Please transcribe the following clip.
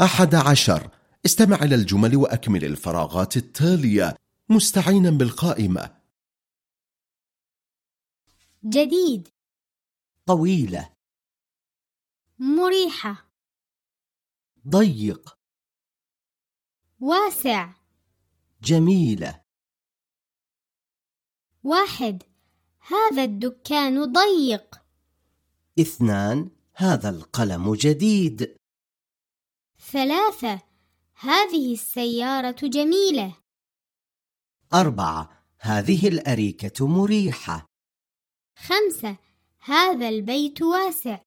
أحد عشر. استمع إلى الجمل وأكمل الفراغات التالية. مستعينا بالقائمة. جديد. طويلة. مريحة. ضيق. واسع. جميلة. واحد. هذا الدكان ضيق. اثنان. هذا القلم جديد. ثلاثة. هذه السيارة جميلة. أربعة. هذه الأريكة مريحة. خمسة. هذا البيت واسع.